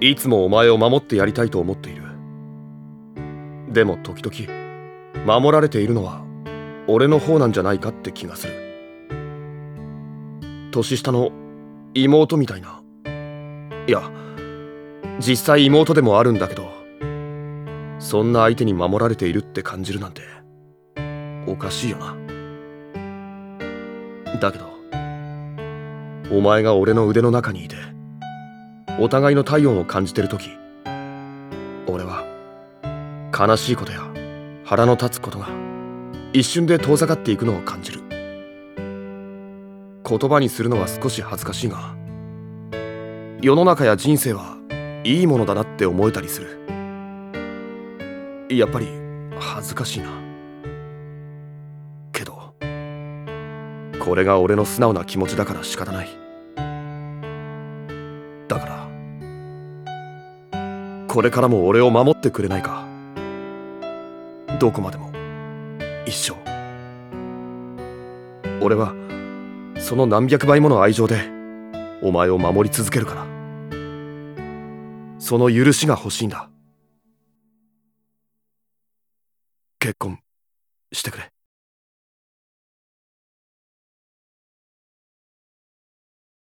いつもお前を守ってやりたいと思っている。でも時々守られているのは俺の方なんじゃないかって気がする。年下の妹みたいな。いや実際妹でもあるんだけどそんな相手に守られているって感じるなんておかしいよな。だけどお前が俺の腕の中にいてお互いの体温を感じてる時俺は悲しいことや腹の立つことが一瞬で遠ざかっていくのを感じる。言葉にするのは少し恥ずかしいが世の中や人生はいいものだなって思えたりする。やっぱり恥ずかしいな。けどこれが俺の素直な気持ちだから仕方ない。だからこれからも俺を守ってくれないか。どこまでも。一生。俺はその何百倍もの愛情でお前を守り続けるから。その許しが欲しいんだ。結婚してくれ。